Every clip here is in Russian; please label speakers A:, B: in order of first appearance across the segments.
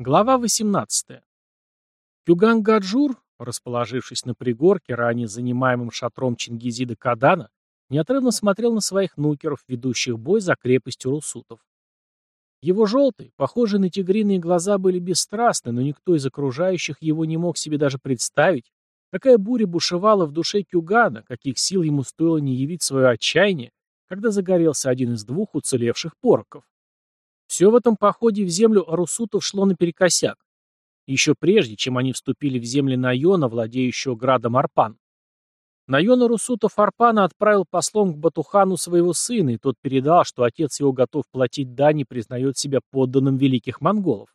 A: Глава 18. Кюган-Гаджур, расположившись на пригорке, ранее занимаемым шатром Чингизида Кадана, неотрывно смотрел на своих нукеров, ведущих бой за крепостью русутов. Его желтые, похожие на тигриные глаза были бесстрастны, но никто из окружающих его не мог себе даже представить, какая буря бушевала в душе Кюгана, каких сил ему стоило не явить свое отчаяние, когда загорелся один из двух уцелевших пороков. Все в этом походе в землю Арусутов шло наперекосяк. Еще прежде, чем они вступили в земли Найона, владеющего градом Арпан. Найон Арусутов Арпана отправил послом к Батухану своего сына, и тот передал, что отец его готов платить дань и признает себя подданным великих монголов.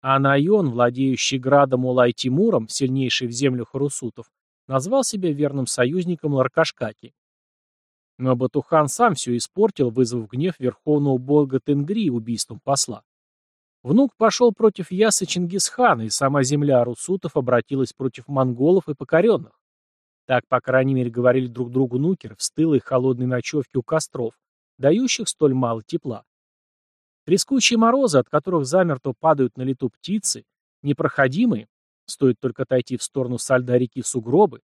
A: А Найон, владеющий градом Улай-Тимуром, сильнейший в землях Арусутов, назвал себя верным союзником Ларкашкаки. Но Батухан сам все испортил, вызвав гнев верховного бога Тенгри убийством посла. Внук пошел против Ясы Чингисхана, и сама земля Русутов обратилась против монголов и покоренных. Так, по крайней мере, говорили друг другу нукеры в стылой холодной ночевке у костров, дающих столь мало тепла. Трескучие морозы, от которых замертво падают на лету птицы, непроходимые, стоит только отойти в сторону сальда реки сугробы,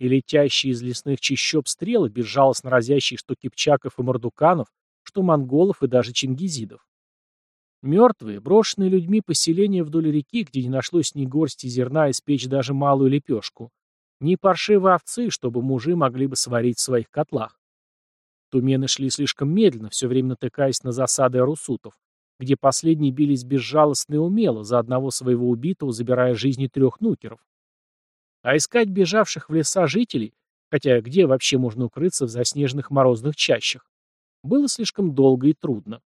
A: и летящие из лесных чащоб стрелы, безжалостно разящие что кипчаков и мордуканов, что монголов и даже чингизидов. Мертвые, брошенные людьми поселения вдоль реки, где не нашлось ни горсти зерна испечь даже малую лепешку, ни паршивые овцы, чтобы мужи могли бы сварить в своих котлах. Тумены шли слишком медленно, все время натыкаясь на засады арусутов, где последние бились безжалостно и умело, за одного своего убитого забирая жизни трех нукеров. А искать бежавших в леса жителей, хотя где вообще можно укрыться в заснеженных морозных чащах, было слишком долго и трудно.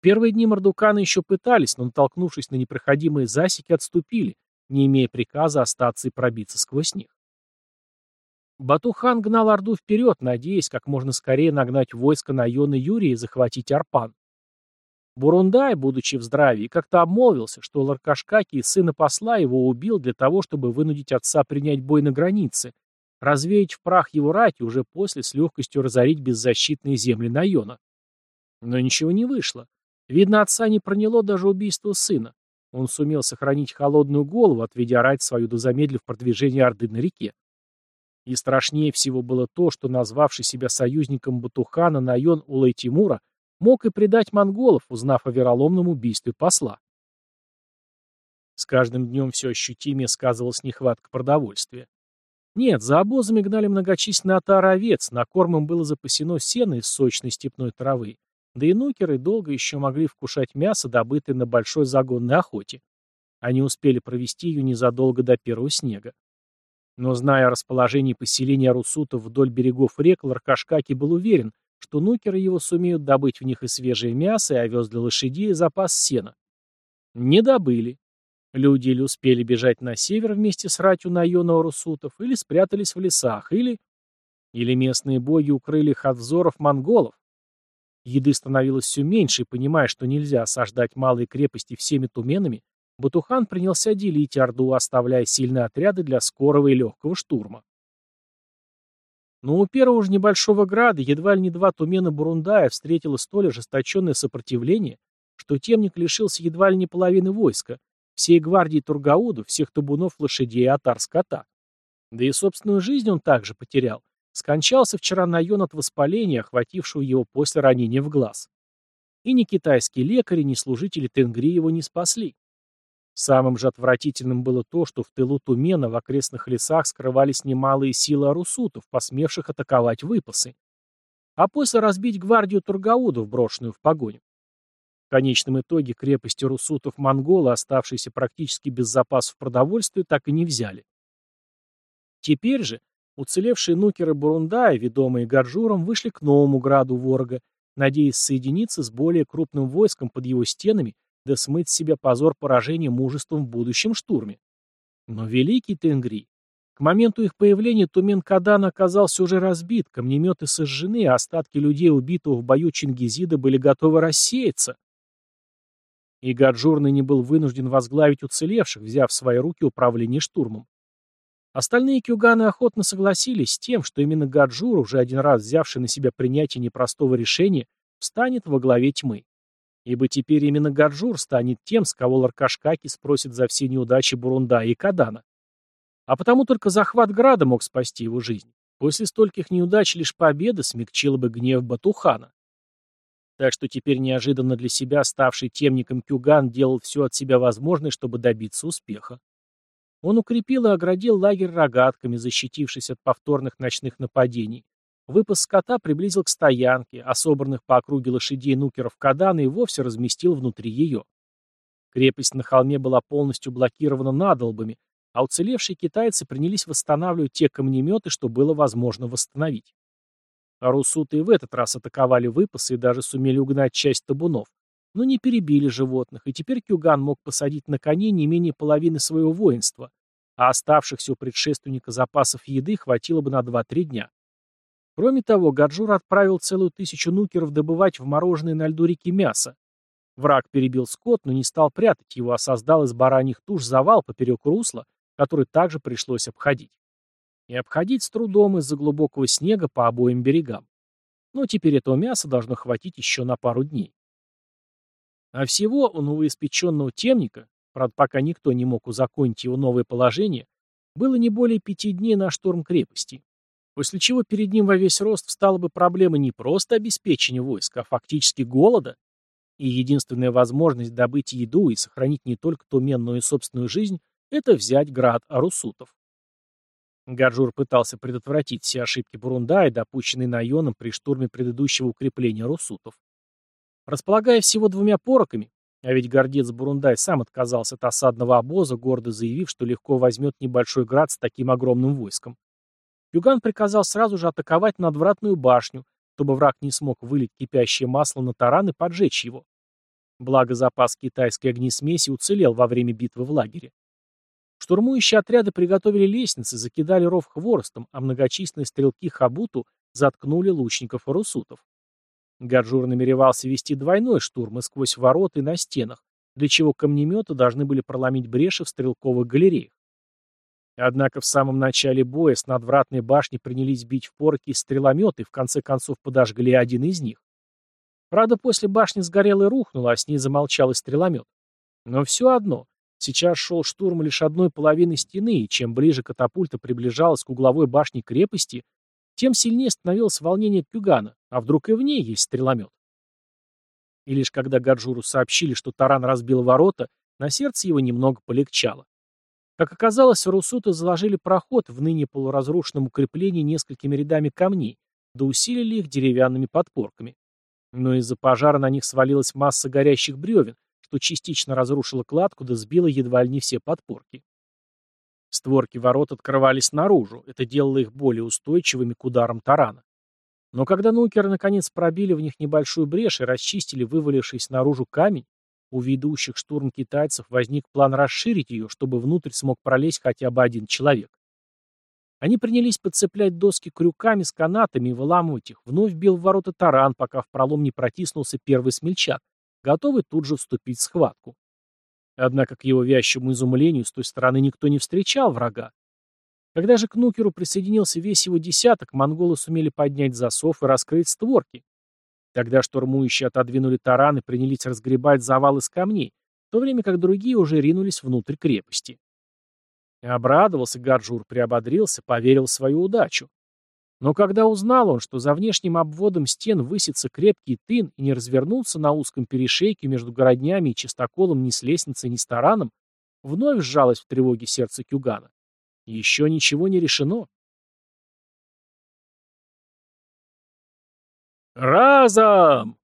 A: Первые дни Мордукана еще пытались, но, натолкнувшись на непроходимые засеки, отступили, не имея приказа остаться и пробиться сквозь них. Батухан гнал Орду вперед, надеясь как можно скорее нагнать войско на Йон и Юрия и захватить Арпан. Бурундай, будучи в здравии, как-то обмолвился, что Ларкашкаки, сына посла, его убил для того, чтобы вынудить отца принять бой на границе, развеять в прах его рать и уже после с легкостью разорить беззащитные земли Найона. Но ничего не вышло. Видно, отца не проняло даже убийство сына. Он сумел сохранить холодную голову, отведя рать свою до замедлив продвижение Орды на реке. И страшнее всего было то, что назвавший себя союзником Батухана Найон Улай-Тимура мог и предать монголов, узнав о вероломном убийстве посла. С каждым днем все ощутимее сказывалась нехватка продовольствия. Нет, за обозами гнали многочисленные отары овец, на корм им было запасено сено из сочной степной травы, да и нукеры долго еще могли вкушать мясо, добытое на большой загонной охоте. Они успели провести ее незадолго до первого снега. Но, зная о расположении поселения русутов вдоль берегов рек, Ларкашкаки был уверен, что нукеры его сумеют добыть в них и свежее мясо, и овес для лошадей, и запас сена. Не добыли. Люди или успели бежать на север вместе с ратью Найона Русутов, или спрятались в лесах, или... Или местные боги укрыли их от взоров монголов. Еды становилось все меньше, и, понимая, что нельзя осаждать малые крепости всеми туменами, Батухан принялся делить Орду, оставляя сильные отряды для скорого и легкого штурма. Но у первого же небольшого града едва ли не два тумена Бурундая встретило столь ожесточенное сопротивление, что темник лишился едва ли не половины войска, всей гвардии Тургауду, всех табунов лошадей и отар скота. Да и собственную жизнь он также потерял. Скончался вчера Найон от воспаления, охватившего его после ранения в глаз. И ни китайские лекари, ни служители Тенгри его не спасли. Самым же отвратительным было то, что в тылу Тумена в окрестных лесах скрывались немалые силы арусутов, посмевших атаковать выпасы. А после разбить гвардию Тургаудов, брошенную в погоню. В конечном итоге крепости русутов монголы, оставшиеся практически без запасов продовольствия, так и не взяли. Теперь же уцелевшие нукеры Бурундая, ведомые Гаджуром, вышли к новому граду Ворога, надеясь соединиться с более крупным войском под его стенами да смыть с себя позор поражения мужеством в будущем штурме. Но великий Тенгри. К моменту их появления Тумен-Кадан оказался уже разбит, камнеметы сожжены, а остатки людей, убитого в бою Чингизида, были готовы рассеяться. И Гаджур не был вынужден возглавить уцелевших, взяв в свои руки управление штурмом. Остальные кюганы охотно согласились с тем, что именно Гаджур, уже один раз взявший на себя принятие непростого решения, встанет во главе тьмы. Ибо теперь именно Гаджур станет тем, с кого Ларкашкаки спросит за все неудачи Бурунда и Кадана. А потому только захват Града мог спасти его жизнь. После стольких неудач лишь победа смягчила бы гнев Батухана. Так что теперь неожиданно для себя ставший темником Кюган делал все от себя возможное, чтобы добиться успеха. Он укрепил и оградил лагерь рогатками, защитившись от повторных ночных нападений. Выпас скота приблизил к стоянке, а собранных по округе лошадей нукеров Кадана и вовсе разместил внутри ее. Крепость на холме была полностью блокирована надолбами, а уцелевшие китайцы принялись восстанавливать те камнеметы, что было возможно восстановить. А русуты и в этот раз атаковали выпасы и даже сумели угнать часть табунов, но не перебили животных, и теперь Кюган мог посадить на коней не менее половины своего воинства, а оставшихся у предшественника запасов еды хватило бы на 2-3 дня. Кроме того, Гаджур отправил целую тысячу нукеров добывать в мороженое на льду реки мясо. Враг перебил скот, но не стал прятать его, а создал из бараньих туш завал поперек русла, который также пришлось обходить. И обходить с трудом из-за глубокого снега по обоим берегам. Но теперь этого мяса должно хватить еще на пару дней. А всего у новоиспеченного темника, правда пока никто не мог узаконить его новое положение, было не более пяти дней на штурм крепости. После чего перед ним во весь рост встала бы проблема не просто обеспечения войска, а фактически голода. И единственная возможность добыть еду и сохранить не только туменную и собственную жизнь – это взять град Арусутов. Гаджур пытался предотвратить все ошибки Бурундая, допущенные Найоном при штурме предыдущего укрепления Русутов. Располагая всего двумя пороками, а ведь гордец Бурундай сам отказался от осадного обоза, гордо заявив, что легко возьмет небольшой град с таким огромным войском. Юган приказал сразу же атаковать надвратную башню, чтобы враг не смог вылить кипящее масло на таран и поджечь его. Благо запас китайской огнесмеси уцелел во время битвы в лагере. Штурмующие отряды приготовили лестницы, закидали ров хворостом, а многочисленные стрелки Хабуту заткнули лучников и русутов. Гаджур намеревался вести двойной штурм и сквозь ворота и на стенах, для чего камнеметы должны были проломить бреши в стрелковых галереях. Однако в самом начале боя с надвратной башни принялись бить в порки стрелометы и в конце концов подожгли один из них. Правда, после башни сгорел и рухнул, а с ней замолчал и стреломет. Но все одно, Сейчас шел штурм лишь одной половины стены, и чем ближе катапульта приближалась к угловой башне крепости, тем сильнее становилось волнение Кюгана, а вдруг и в ней есть стреломет. И лишь когда Гаджуру сообщили, что таран разбил ворота, на сердце его немного полегчало. Как оказалось, русуты заложили проход в ныне полуразрушенном укреплении несколькими рядами камней, да усилили их деревянными подпорками. Но из-за пожара на них свалилась масса горящих бревен, что частично разрушило кладку да сбило едва ли не все подпорки. Створки ворот открывались наружу, это делало их более устойчивыми к ударам тарана. Но когда нукеры наконец пробили в них небольшую брешь и расчистили вывалившийся наружу камень, у ведущих штурм китайцев возник план расширить ее, чтобы внутрь смог пролезть хотя бы один человек. Они принялись подцеплять доски крюками с канатами и выламывать их. Вновь бил в ворота таран, пока в пролом не протиснулся первый смельчак, готовый тут же вступить в схватку. Однако, к его вящему изумлению, с той стороны никто не встречал врага. Когда же к Нукеру присоединился весь его десяток, монголы сумели поднять засов и раскрыть створки. Тогда штурмующие отодвинули таран и принялись разгребать завал из камней, в то время как другие уже ринулись внутрь крепости. Обрадовался Гаджур, приободрился, поверил в свою удачу. Но когда узнал он, что за внешним обводом стен высится крепкий тын и не развернулся на узком перешейке между городнями и чистоколом ни с лестницей, ни с тараном, вновь сжалось в тревоге сердце Кюгана. Еще ничего не решено. «Разом!»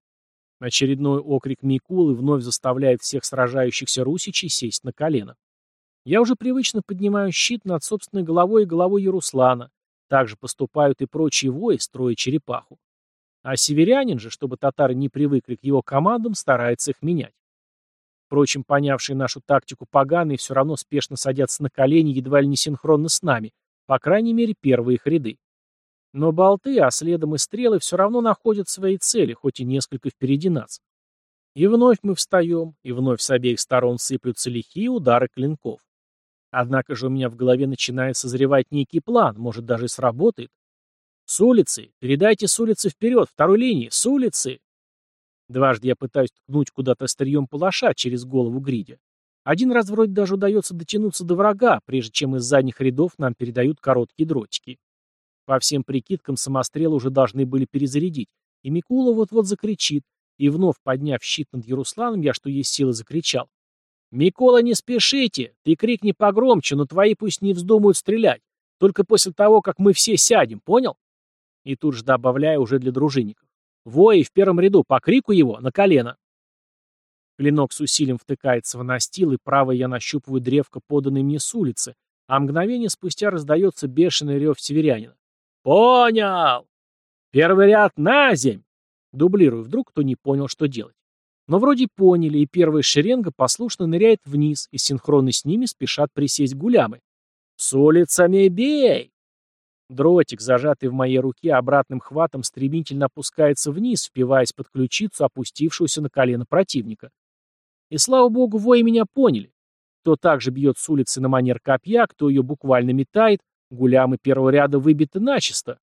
A: Очередной окрик Микулы вновь заставляет всех сражающихся русичей сесть на колено. Я уже привычно поднимаю щит над собственной головой и головой Яруслана, так же поступают и прочие вои, строя черепаху. А северянин же, чтобы татары не привыкли к его командам, старается их менять. Впрочем, понявшие нашу тактику поганые все равно спешно садятся на колени едва ли не синхронно с нами, по крайней мере, первые их ряды. Но болты, а следом и стрелы все равно находят свои цели, хоть и несколько впереди нас. И вновь мы встаем, и вновь с обеих сторон сыплются лихие удары клинков. Однако же у меня в голове начинает созревать некий план, может даже и сработает. С улицы! Передайте с улицы вперед, второй линии, с улицы! Дважды я пытаюсь ткнуть куда-то острием палаша через голову гридя. Один раз вроде даже удается дотянуться до врага, прежде чем из задних рядов нам передают короткие дротики. По всем прикидкам самострелы уже должны были перезарядить, и Микула вот-вот закричит, и вновь подняв щит над Ярусланом, я что есть силы закричал. «Микола, не спешите! Ты крикни погромче, но твои пусть не вздумают стрелять. Только после того, как мы все сядем, понял?» И тут же добавляю уже для дружинников. «Вои в первом ряду, по крику его, на колено!» Клинок с усилием втыкается в настил, и правой я нащупываю древко, поданное мне с улицы, а мгновение спустя раздается бешеный рев северянина. «Понял! Первый ряд на земь!» Дублирую, вдруг кто не понял, что делать. Но вроде поняли, и первая шеренга послушно ныряет вниз, и синхронно с ними спешат присесть гулямы. «С улицами бей!» Дротик, зажатый в моей руке, обратным хватом стремительно опускается вниз, впиваясь под ключицу опустившегося на колено противника. И слава богу, вои меня поняли. Кто также бьет с улицы на манер копья, кто ее буквально метает, гулямы первого ряда выбиты начисто.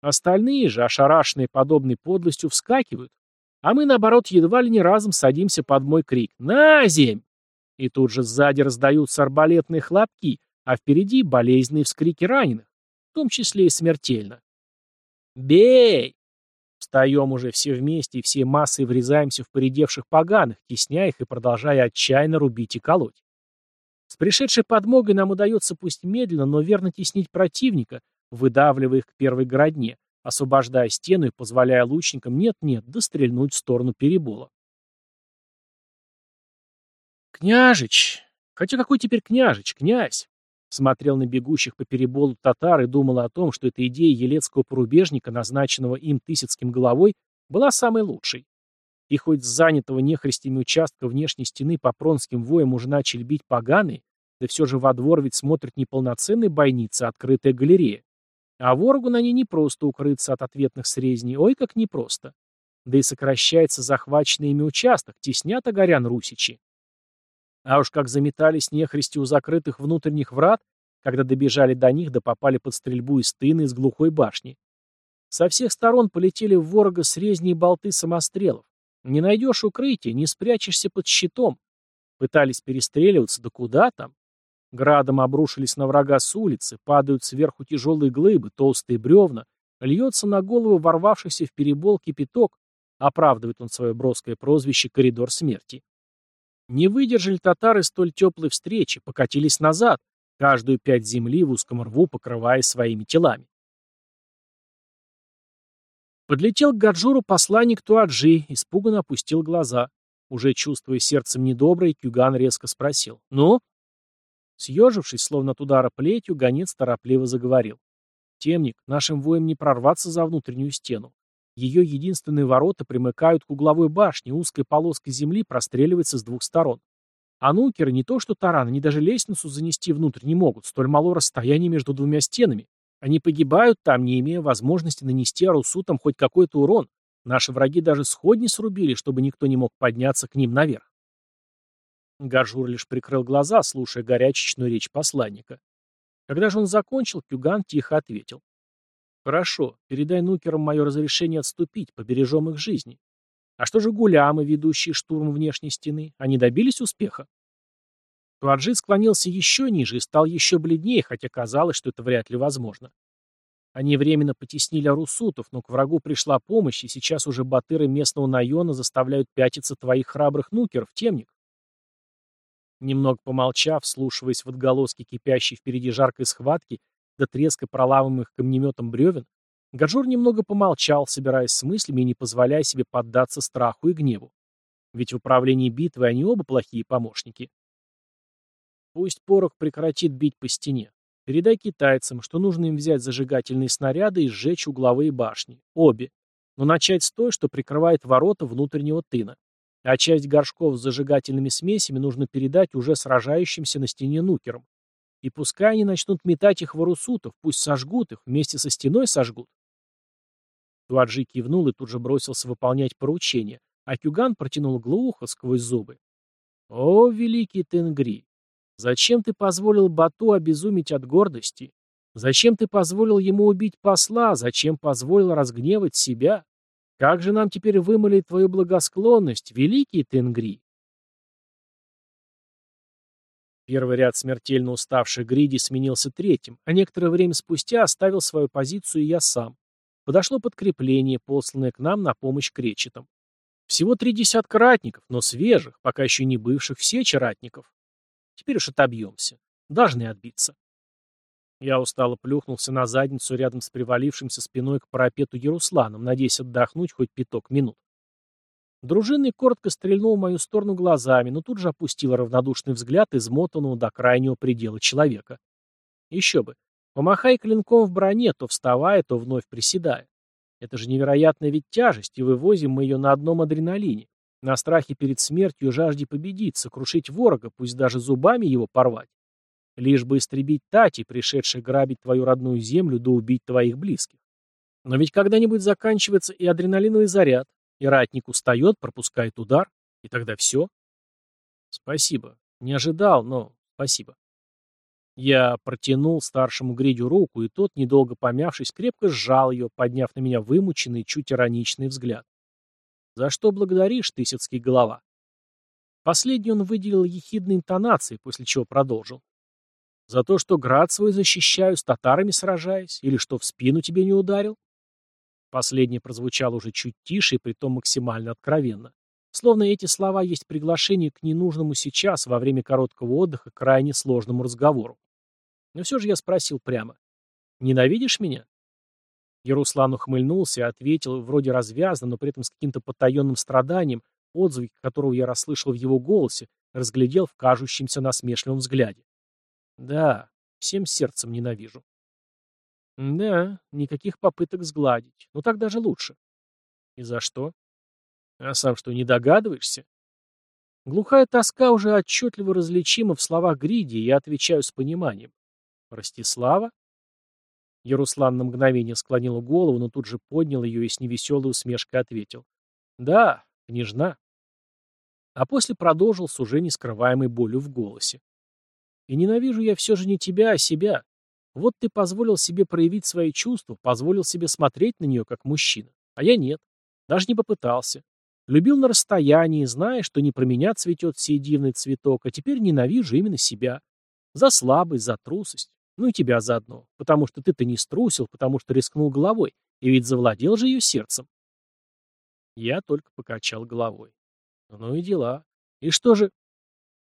A: Остальные же, ошарашенные подобной подлостью, вскакивают, а мы, наоборот, едва ли не разом садимся под мой крик «На земь!» И тут же сзади раздаются арбалетные хлопки, а впереди болезненные вскрики раненых, в том числе и смертельно. «Бей!» Встаем уже все вместе и всей массой врезаемся в поредевших поганых, тесня их и продолжая отчаянно рубить и колоть. С пришедшей подмогой нам удается пусть медленно, но верно теснить противника, выдавливая их к первой городне, освобождая стену и позволяя лучникам нет-нет дострельнуть в сторону перебола. «Княжич! Хотя какой теперь княжич, князь?» Смотрел на бегущих по переболу татар и думал о том, что эта идея елецкого порубежника, назначенного им Тысяцким головой, была самой лучшей. И хоть с занятого нехристями участка внешней стены по пронским воям уже начали бить поганые, да все же во двор ведь смотрит не полноценная бойница, а открытая галерея. А ворогу на ней не просто укрыться от ответных срезней, ой, как непросто. Да и сокращается захваченный ими участок, теснят огорян русичи. А уж как заметались нехристи у закрытых внутренних врат, когда добежали до них да попали под стрельбу из тыны из глухой башни. Со всех сторон полетели в ворога срезни и болты самострелов. Не найдешь укрытия, не спрячешься под щитом. Пытались перестреливаться, да куда там? Градом обрушились на врага с улицы, падают сверху тяжелые глыбы, толстые бревна, льется на голову ворвавшихся в перебол кипяток, оправдывает он свое броское прозвище «Коридор смерти». Не выдержали татары столь теплой встречи, покатились назад, каждую пять земли в узком рву покрывая своими телами. Подлетел к Гаджуру посланник Туаджи, испуганно опустил глаза. Уже чувствуя сердцем недоброе, Кюган резко спросил. «Ну?» Съежившись, словно от удара плетью, гонец торопливо заговорил. «Темник, нашим воям не прорваться за внутреннюю стену. Ее единственные ворота примыкают к угловой башне, узкой полоской земли простреливается с двух сторон. А нукеры не то что таран, они даже лестницу занести внутрь не могут, столь мало расстояние между двумя стенами. Они погибают там, не имея возможности нанести арусутам хоть какой-то урон. Наши враги даже сходни срубили, чтобы никто не мог подняться к ним наверх. Гаржур лишь прикрыл глаза, слушая горячечную речь посланника. Когда же он закончил, Кюган тихо ответил. «Хорошо, передай нукерам мое разрешение отступить, побережем их жизни. А что же гулямы, ведущие штурм внешней стены? Они добились успеха?» Туаджи склонился еще ниже и стал еще бледнее, хотя казалось, что это вряд ли возможно. Они временно потеснили арусутов, но к врагу пришла помощь, и сейчас уже батыры местного найона заставляют пятиться твоих храбрых нукеров, темник. Немного помолчав, слушаясь в отголоски кипящей впереди жаркой схватки, до треска проламываемых камнеметом бревен, Гаджур немного помолчал, собираясь с мыслями и не позволяя себе поддаться страху и гневу. Ведь в управлении битвой они оба плохие помощники. Пусть порох прекратит бить по стене. Передай китайцам, что нужно им взять зажигательные снаряды и сжечь угловые башни. Обе. Но начать с той, что прикрывает ворота внутреннего тына. А часть горшков с зажигательными смесями нужно передать уже сражающимся на стене нукерам. И пускай они начнут метать их в арусутов, пусть сожгут их, вместе со стеной сожгут. Туаджи кивнул и тут же бросился выполнять поручение, а Кюган протянул глухо сквозь зубы. «О, великий Тенгри! Зачем ты позволил Бату обезумить от гордости? Зачем ты позволил ему убить посла? Зачем позволил разгневать себя? Как же нам теперь вымолить твою благосклонность, великий Тенгри? Первый ряд смертельно уставших гриди сменился третьим, а некоторое время спустя оставил свою позицию и я сам. Подошло подкрепление, посланное к нам на помощь кречетам. Всего три десятка ратников, но свежих, пока еще не бывших в сече ратников. Теперь уж отобьемся. Должны отбиться. Я устало плюхнулся на задницу рядом с привалившимся спиной к парапету Ярусланом, надеясь отдохнуть хоть пяток минут. Дружинный коротко стрельнул в мою сторону глазами, но тут же опустил равнодушный взгляд измотанного до крайнего предела человека. Еще бы. Помахай клинком в броне, то вставая, то вновь приседая. Это же невероятная ведь тяжесть, и вывозим мы ее на одном адреналине. На страхе перед смертью жажде победить, сокрушить ворога, пусть даже зубами его порвать. Лишь бы истребить Тати, пришедших грабить твою родную землю, да убить твоих близких. Но ведь когда-нибудь заканчивается и адреналиновый заряд, и ратник устает, пропускает удар, и тогда все. Спасибо. Не ожидал, но спасибо. Я протянул старшему Гридю руку, и тот, недолго помявшись, крепко сжал ее, подняв на меня вымученный, чуть ироничный взгляд. «За что благодаришь, Тысяцкий голова?» Последний он выделил ехидной интонацией, после чего продолжил. «За то, что град свой защищаю, с татарами сражаясь, или что в спину тебе не ударил?» Последнее прозвучало уже чуть тише и притом максимально откровенно. Словно эти слова есть приглашение к ненужному сейчас, во время короткого отдыха, крайне сложному разговору. Но все же я спросил прямо. «Ненавидишь меня?» Яруслан ухмыльнулся и ответил, вроде развязно, но при этом с каким-то потаенным страданием, отзвуки которого я расслышал в его голосе, разглядел в кажущемся насмешливом взгляде. «Да, всем сердцем ненавижу». Да, никаких попыток сгладить. Но так даже лучше. И за что? А сам что, не догадываешься? Глухая тоска уже отчетливо различима в словах Гриди, и я отвечаю с пониманием. Ростислава? Яруслан на мгновение склонил голову, но тут же поднял ее и с невеселой усмешкой ответил. Да, княжна. А после продолжил с уже нескрываемой болью в голосе. И ненавижу я все же не тебя, а себя. Вот ты позволил себе проявить свои чувства, позволил себе смотреть на нее как мужчина. А я нет. Даже не попытался. Любил на расстоянии, зная, что не про меня цветет сей дивный цветок, а теперь ненавижу именно себя. За слабость, за трусость. Ну и тебя заодно. Потому что ты-то не струсил, потому что рискнул головой. И ведь завладел же ее сердцем. Я только покачал головой. Ну и дела. И что же...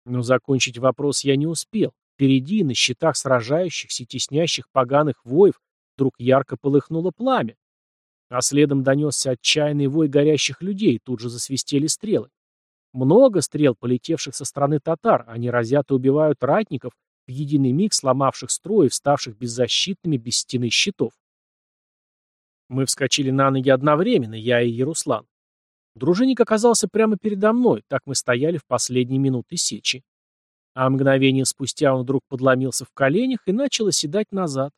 A: Но закончить вопрос я не успел. Впереди, на щитах сражающихся и теснящих поганых воев, вдруг ярко полыхнуло пламя. А следом донесся отчаянный вой горящих людей, тут же засвистели стрелы. Много стрел, полетевших со стороны татар, они разят и убивают ратников, в единый миг сломавших строй и вставших беззащитными без стены щитов. Мы вскочили на ноги одновременно, я и Яруслан. Дружинник оказался прямо передо мной, так мы стояли в последние минуты сечи. А мгновение спустя он вдруг подломился в коленях и начал оседать назад.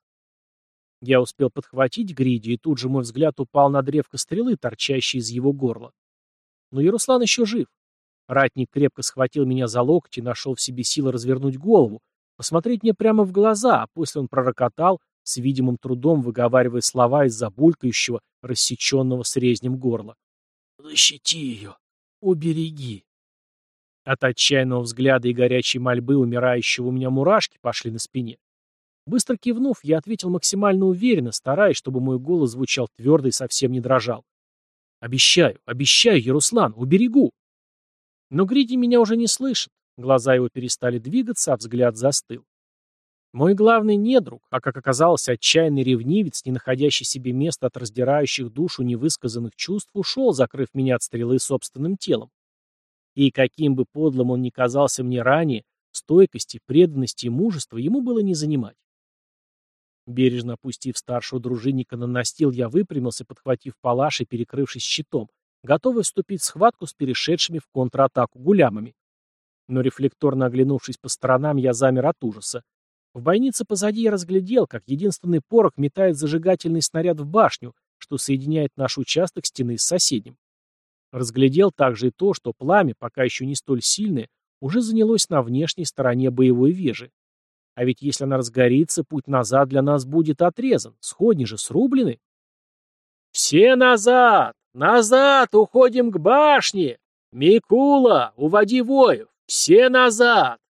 A: Я успел подхватить Гриди, и тут же мой взгляд упал на древко стрелы, торчащей из его горла. Но Яруслан еще жив. Ратник крепко схватил меня за локти и нашел в себе силы развернуть голову, посмотреть мне прямо в глаза, а после он пророкотал, с видимым трудом выговаривая слова из-за булькающего, рассеченного срезнем горла. «Защити ее! Убереги!» От отчаянного взгляда и горячей мольбы умирающего у меня мурашки пошли на спине. Быстро кивнув, я ответил максимально уверенно, стараясь, чтобы мой голос звучал твердо и совсем не дрожал. «Обещаю, обещаю, Яруслан, уберегу!» Но Гриди меня уже не слышит. Глаза его перестали двигаться, а взгляд застыл. Мой главный недруг, а как оказалось, отчаянный ревнивец, не находящий себе места от раздирающих душу невысказанных чувств, ушел, закрыв меня от стрелы собственным телом. И каким бы подлым он ни казался мне ранее, стойкости, преданности и мужества ему было не занимать. Бережно опустив старшего дружинника на настил, я выпрямился, подхватив палаш и перекрывшись щитом, готовый вступить в схватку с перешедшими в контратаку гулямами. Но рефлекторно оглянувшись по сторонам, я замер от ужаса. В бойнице позади я разглядел, как единственный порох метает зажигательный снаряд в башню, что соединяет наш участок стены с соседним. Разглядел также и то, что пламя, пока еще не столь сильное, уже занялось на внешней стороне боевой вежи. А ведь если она разгорится, путь назад для нас будет отрезан, сходни же срублены. «Все назад!» «Назад! Уходим к башне! Микула, уводи воев! Все назад!»